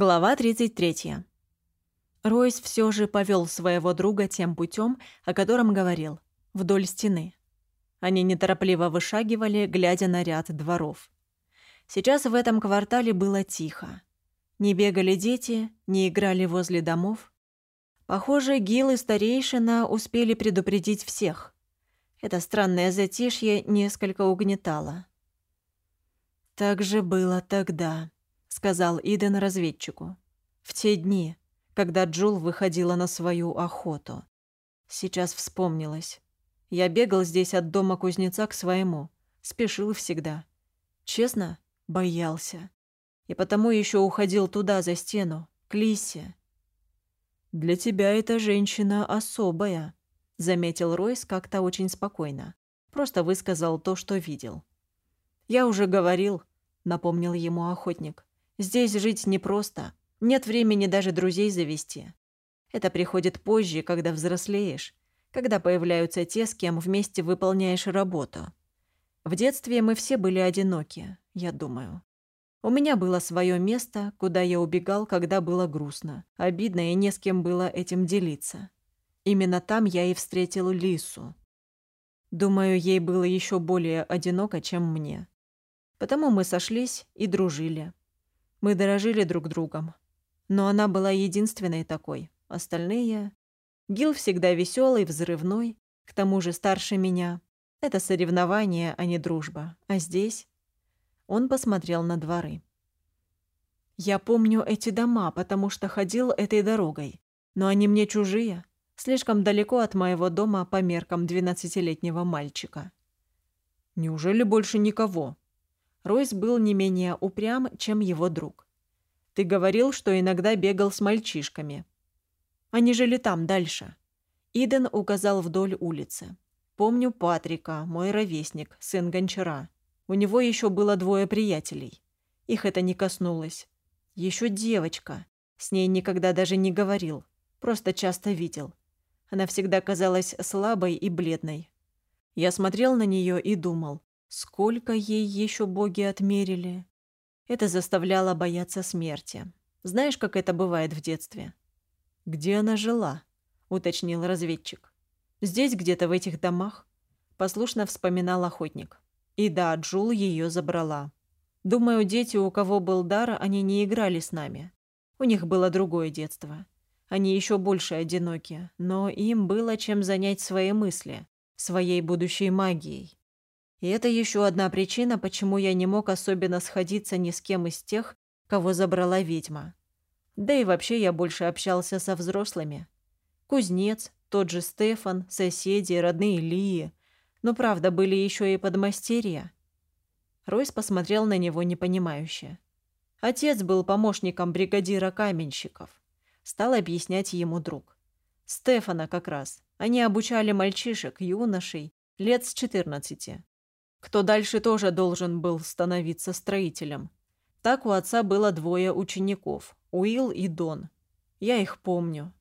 Глава 33. Ройс все же повел своего друга тем путем, о котором говорил, вдоль стены. Они неторопливо вышагивали, глядя на ряд дворов. Сейчас в этом квартале было тихо. Не бегали дети, не играли возле домов. Похоже, Гил и старейшина успели предупредить всех. Это странное затишье несколько угнетало. Так же было тогда сказал Иден разведчику. «В те дни, когда Джул выходила на свою охоту. Сейчас вспомнилось. Я бегал здесь от дома кузнеца к своему. Спешил всегда. Честно, боялся. И потому еще уходил туда, за стену, к Лисе. «Для тебя эта женщина особая», — заметил Ройс как-то очень спокойно. Просто высказал то, что видел. «Я уже говорил», — напомнил ему охотник. Здесь жить непросто. Нет времени даже друзей завести. Это приходит позже, когда взрослеешь, когда появляются те, с кем вместе выполняешь работу. В детстве мы все были одиноки, я думаю. У меня было свое место, куда я убегал, когда было грустно, обидно и не с кем было этим делиться. Именно там я и встретил Лису. Думаю, ей было еще более одиноко, чем мне. Потому мы сошлись и дружили. Мы дорожили друг другом. Но она была единственной такой. Остальные... Гил всегда веселый, взрывной, к тому же старше меня. Это соревнование, а не дружба. А здесь... Он посмотрел на дворы. Я помню эти дома, потому что ходил этой дорогой. Но они мне чужие, слишком далеко от моего дома по меркам двенадцатилетнего мальчика. Неужели больше никого? Ройс был не менее упрям, чем его друг. «Ты говорил, что иногда бегал с мальчишками». «Они жили там, дальше». Иден указал вдоль улицы. «Помню Патрика, мой ровесник, сын гончара. У него еще было двое приятелей. Их это не коснулось. Еще девочка. С ней никогда даже не говорил, просто часто видел. Она всегда казалась слабой и бледной. Я смотрел на нее и думал, Сколько ей еще боги отмерили? Это заставляло бояться смерти. Знаешь, как это бывает в детстве? Где она жила? уточнил разведчик. Здесь где-то в этих домах? Послушно вспоминал охотник. И да, Джул ее забрала. Думаю, дети, у кого был дар, они не играли с нами. У них было другое детство. Они еще больше одиноки, но им было чем занять свои мысли, своей будущей магией. И это еще одна причина, почему я не мог особенно сходиться ни с кем из тех, кого забрала ведьма. Да и вообще я больше общался со взрослыми. Кузнец, тот же Стефан, соседи, родные Лии. Но правда, были еще и подмастерья. Ройс посмотрел на него непонимающе. Отец был помощником бригадира каменщиков. Стал объяснять ему друг. Стефана как раз. Они обучали мальчишек, юношей, лет с четырнадцати кто дальше тоже должен был становиться строителем. Так у отца было двое учеников – Уилл и Дон. Я их помню.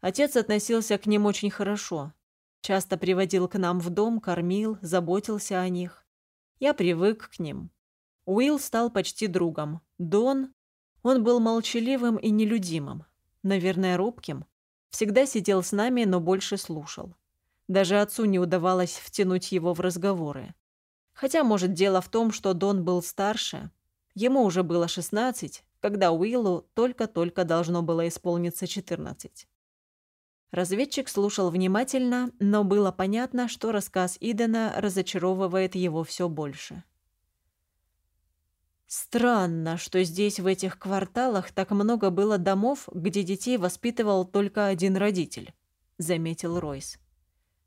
Отец относился к ним очень хорошо. Часто приводил к нам в дом, кормил, заботился о них. Я привык к ним. Уилл стал почти другом. Дон... Он был молчаливым и нелюдимым. Наверное, робким. Всегда сидел с нами, но больше слушал. Даже отцу не удавалось втянуть его в разговоры. Хотя, может, дело в том, что Дон был старше. Ему уже было 16, когда Уиллу только-только должно было исполниться 14. Разведчик слушал внимательно, но было понятно, что рассказ Идена разочаровывает его все больше. «Странно, что здесь, в этих кварталах, так много было домов, где детей воспитывал только один родитель», — заметил Ройс.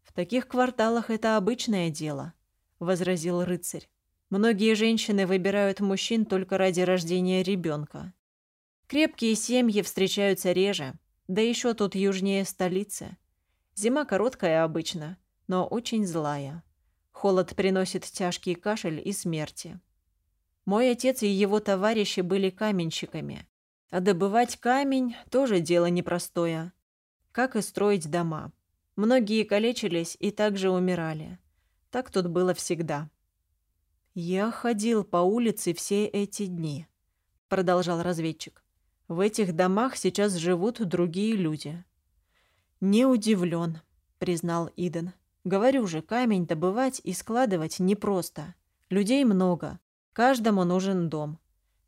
«В таких кварталах это обычное дело. — возразил рыцарь. «Многие женщины выбирают мужчин только ради рождения ребенка. Крепкие семьи встречаются реже, да еще тут южнее столицы. Зима короткая обычно, но очень злая. Холод приносит тяжкий кашель и смерти. Мой отец и его товарищи были каменщиками. А добывать камень – тоже дело непростое. Как и строить дома. Многие калечились и также умирали. Так тут было всегда. «Я ходил по улице все эти дни», — продолжал разведчик. В этих домах сейчас живут другие люди». «Не удивлен», — признал Иден. «Говорю же, камень добывать и складывать непросто. Людей много, каждому нужен дом.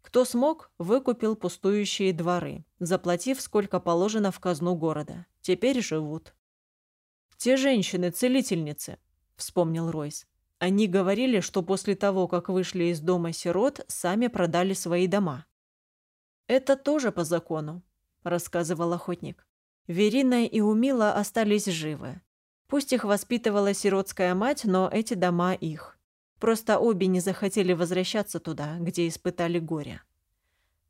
Кто смог, выкупил пустующие дворы, заплатив сколько положено в казну города. Теперь живут». «Те женщины-целительницы», — вспомнил Ройс. «Они говорили, что после того, как вышли из дома сирот, сами продали свои дома». «Это тоже по закону», — рассказывал охотник. Верина и Умила остались живы. Пусть их воспитывала сиротская мать, но эти дома их. Просто обе не захотели возвращаться туда, где испытали горе.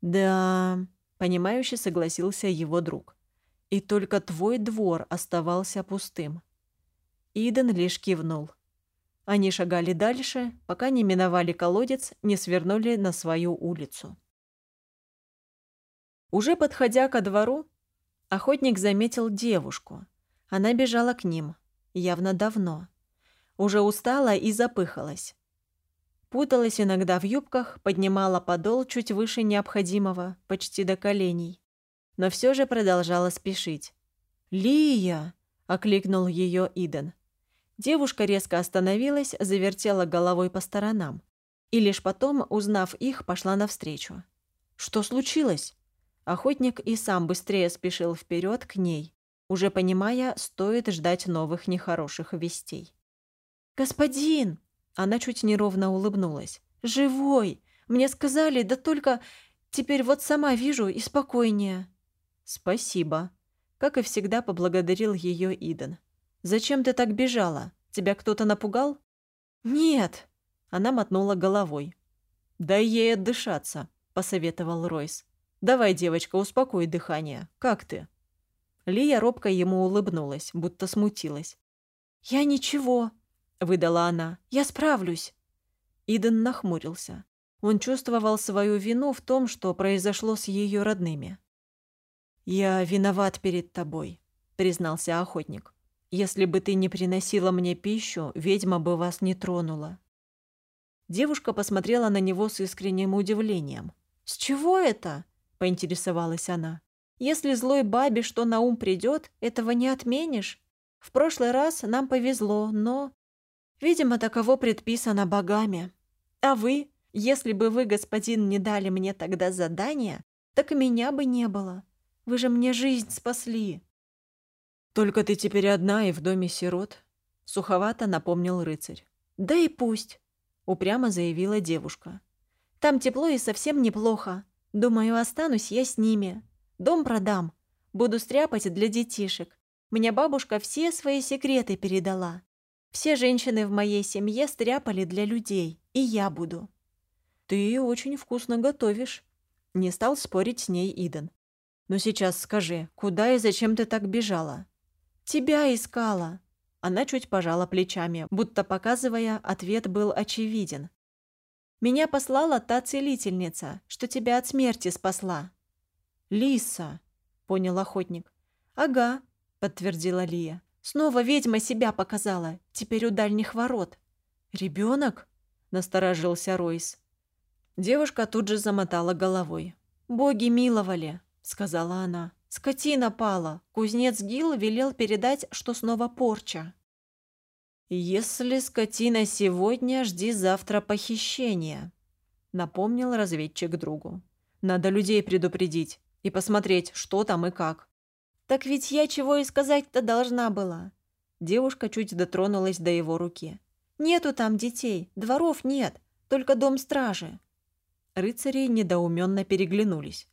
«Да...» — понимающе согласился его друг. «И только твой двор оставался пустым». Иден лишь кивнул. Они шагали дальше, пока не миновали колодец, не свернули на свою улицу. Уже подходя ко двору, охотник заметил девушку. Она бежала к ним, явно давно. Уже устала и запыхалась. Путалась иногда в юбках, поднимала подол чуть выше необходимого, почти до коленей. Но все же продолжала спешить. «Лия!» — окликнул ее Иден. Девушка резко остановилась, завертела головой по сторонам. И лишь потом, узнав их, пошла навстречу. «Что случилось?» Охотник и сам быстрее спешил вперед к ней, уже понимая, стоит ждать новых нехороших вестей. «Господин!» Она чуть неровно улыбнулась. «Живой! Мне сказали, да только... Теперь вот сама вижу и спокойнее». «Спасибо», — как и всегда поблагодарил ее Иден. «Зачем ты так бежала? Тебя кто-то напугал?» «Нет», — она мотнула головой. «Дай ей отдышаться», — посоветовал Ройс. «Давай, девочка, успокой дыхание. Как ты?» Лия робко ему улыбнулась, будто смутилась. «Я ничего», — выдала она. «Я справлюсь». Иден нахмурился. Он чувствовал свою вину в том, что произошло с ее родными. «Я виноват перед тобой», — признался охотник. «Если бы ты не приносила мне пищу, ведьма бы вас не тронула». Девушка посмотрела на него с искренним удивлением. «С чего это?» — поинтересовалась она. «Если злой бабе что на ум придет, этого не отменишь. В прошлый раз нам повезло, но... Видимо, таково предписано богами. А вы, если бы вы, господин, не дали мне тогда задание, так и меня бы не было. Вы же мне жизнь спасли». «Только ты теперь одна и в доме сирот», — суховато напомнил рыцарь. «Да и пусть», — упрямо заявила девушка. «Там тепло и совсем неплохо. Думаю, останусь я с ними. Дом продам. Буду стряпать для детишек. Мне бабушка все свои секреты передала. Все женщины в моей семье стряпали для людей, и я буду». «Ты очень вкусно готовишь», — не стал спорить с ней Иден. «Но сейчас скажи, куда и зачем ты так бежала?» «Тебя искала». Она чуть пожала плечами, будто показывая, ответ был очевиден. Меня послала та целительница, что тебя от смерти спасла». «Лиса», — понял охотник. «Ага», — подтвердила Лия. «Снова ведьма себя показала, теперь у дальних ворот». «Ребенок?» — насторожился Ройс. Девушка тут же замотала головой. «Боги миловали», — сказала она. «Скотина пала. Кузнец Гил велел передать, что снова порча». «Если скотина сегодня, жди завтра похищения», — напомнил разведчик другу. «Надо людей предупредить и посмотреть, что там и как». «Так ведь я чего и сказать-то должна была». Девушка чуть дотронулась до его руки. «Нету там детей, дворов нет, только дом стражи». Рыцари недоуменно переглянулись.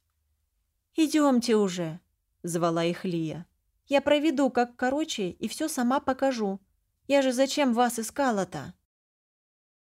«Идемте уже», — звала их Лия. «Я проведу как короче и все сама покажу. Я же зачем вас искала-то?»